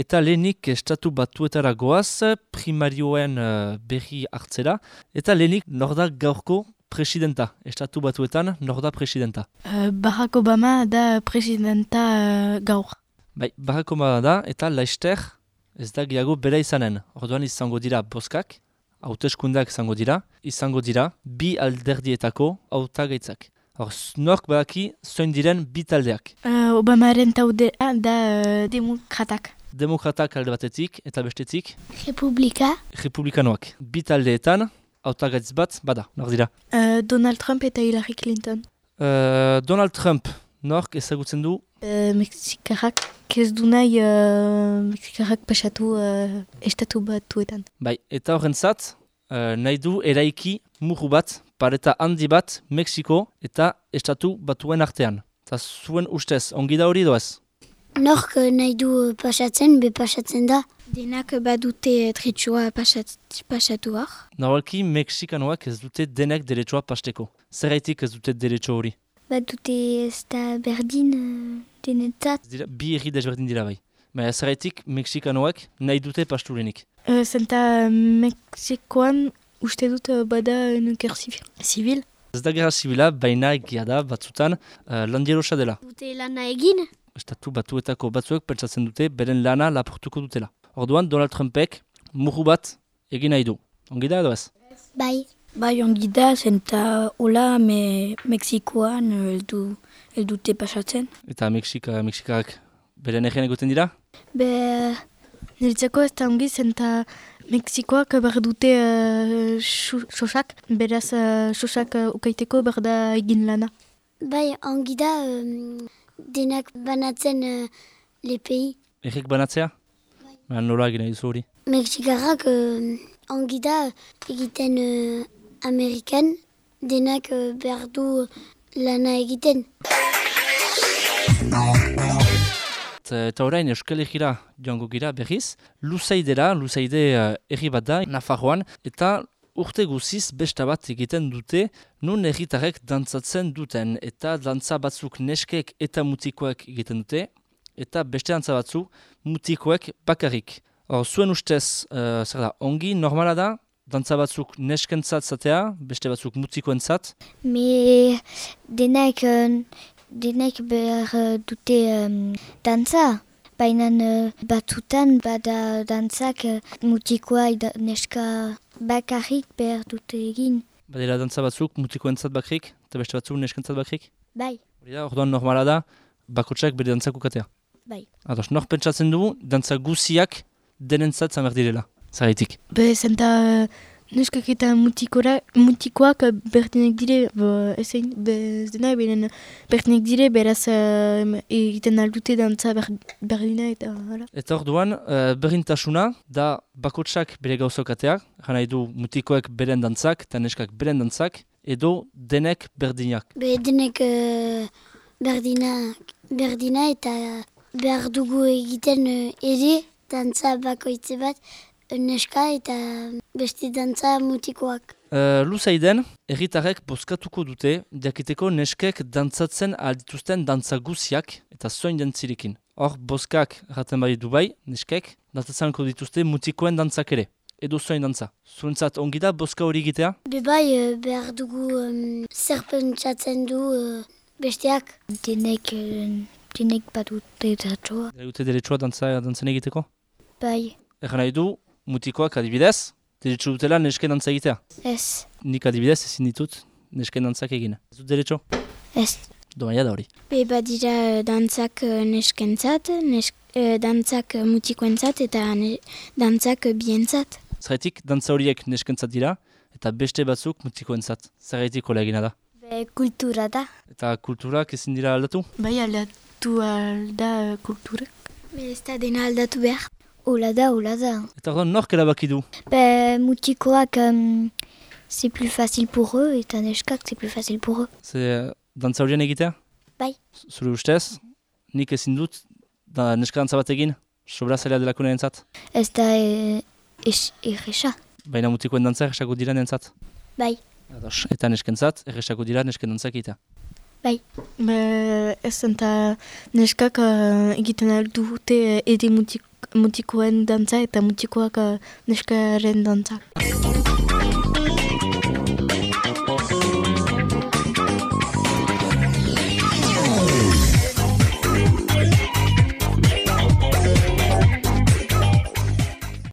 Eta lehenik estatu batuetara goaz, primarioen uh, berri hartzera. Eta lehenik norda gaurko presidenta, estatu batuetan norda presidenta. Uh, Barack Obama da presidenta uh, gaur. Bai, Barack Obama da eta laister ez da gehiago bera izanen. Orduan izango dira boskak, hauteskundak izango dira, izango dira bi alderdietako hautagaitzak. Hor, nork badaki zoin diren bi taldeak. Uh, Obamaren taudea da uh, demokratak. Demokratak alde batetik eta bestetik Republika. republikanoak. Bi taldeetan hautagaitz bat bada, nor dira. Uh, Donald Trump eta Hillary Clinton. Uh, Donald Trump, nork ezagutzen du Uh, Mexikarrak ez du nahi uh, Mexikarrak pasatu uh, estatu batuetan. Bai, eta horrentzat, uh, nahi du eraiki muru bat, pareta handi bat, Mexiko eta estatu batuen artean. Eta zuen ustez, ongi da hori doaz? Nork nahi du pasatzen, be pasatzen da. Denak badute tritsua pasat, pasatu hor. Nahualki, Mexikanoak ez dute denek deretsua pasteko. Zerraitik ez dute deretso hori. Badute ez da berdin uh, denetzat. Ez Dira, bi erri desberdin dira bai. Baina zerraitik, Mexikanoak nahi dute pasturenik. Uh, Zenta Mexikoan uste dut uh, bada nuker zibil. Ez da gerra zibila, baina egia da batzutan uh, landierosa dela. Dute lana egin? Estatu batuetako batzuek pentsatzen dute beren lana lapurtuko dutela. Orduan, Donald Trumpek muru bat egin nahi du. Ongi da edo ez? Bai. Bai, ongi da, zenta hola, me Mexikoan eldu, eldute pasatzen. Eta Mexika, Mexikak beren egin egoten dira? Be, niretzako ez da ongi zenta Mexikoak behar dute uh, sosak, beraz uh, sosak uh, ukaiteko behar da egin lana. Bai, ongi da um, denak banatzen uh, lepei. Errek banatzea? Baina nola egin duzu hori. Mexikarrak uh, ongi da egiten uh, Amerikan denak uh, behar du lana egiten. Eta- orain Euskal Herriera joango gira berriz, Luzaidera, Luzaide uh, herri bat da, Nafarroan, eta urte guziz besta bat egiten dute, nun herritarrek dantzatzen duten, eta dantza batzuk neskek eta mutikoek egiten dute, eta beste dantza batzuk mutikoek bakarrik. Hor, zuen ustez, uh, zer da, ongi, normala da, dantza batzuk neskentzat zatea, beste batzuk mutikoentzat, Me denak, uh, denak behar uh, dute um, dantza. Baina uh, batzutan bada dantzak uh, mutikoa ida- neska bakarrik behar dute egin. badira dantza batzuk mutikoentzat bakrik, eta beste batzuk neskentzat bakrik. Bai, Hori da, orduan normala da, bakotsak bere dantzak ukatea. bai. Ados, nor pentsatzen dugu, dantza guziak denentzat zamer direla. Zagaitik. Be, zenta uh, neskak eta mutikora, mutikoak uh, berdinek dire, bo, ezein, be, ez dena, benen berdinek dire, beraz uh, egiten aldute dantza ber, berdina eta hala. Eta orduan, uh, berintasuna da bakotsak bere gauzokateak, gana nahi du mutikoek beren dantzak eta neskak beren dantzak, edo denek berdinak. Be denek uh, berdina, berdina eta behar dugu egiten uh, ere dantza bakoitze bat neska eta beste dantza mutikoak. Uh, Luzaiden, erritarrek bozkatuko dute, jakiteko neskek dantzatzen aldituzten dantza guziak eta zoin dentzirekin. Hor, bozkak erraten bai du bai, neskek, dantzatzenko dituzte mutikoen dantzak ere. Edo zoin dantza. Zuentzat ongi da bozka hori egitea? Be bai uh, behar dugu um, zer pentsatzen du uh, besteak. Denek, uh, denek badute datzoa. Dute deretsua dantza, dantzen egiteko? Bai, Erra nahi du, mutikoak adibidez, deretsu dutela neske dantza egitea. ez, Nik adibidez ezin ditut neske dantzak egin. Ez dut deretso? ez. Domaia da hori. Be badira dantzak eh, neskentzat, nesk, eh, dantzak eh, mutikoentzat eta ne, dantzak eh, bientzat. Zerretik, dantza horiek neskentzat dira, eta beste batzuk mutikoentzat. Zerretik hola egina da. Be kultura da. Eta kulturak ezin dira aldatu? Bai aldatu alda uh, kultura. Be ez da dena aldatu behar. Ola da, ola da. Eta orduan nork erabaki du? Be mutikoak, um, c'est plus facile pour eux eta neskak c'est plus facile pour eux. Ze dantza horien egitea? Bai. Zure ustez, nik ezin dut da neska dantza bat egin, sobrazailea delako nentzat. Ez da e, es, erresa. Baina mutikoen dantza esako dira nentzat. Bai. Ados, eta neskentzat, erresako dira nesken dantzak eta. Be, ez eta neskak uh, egiten aldu dute edi mutik, mutikoen dantza eta mutikoak uh, neskaren dantzak.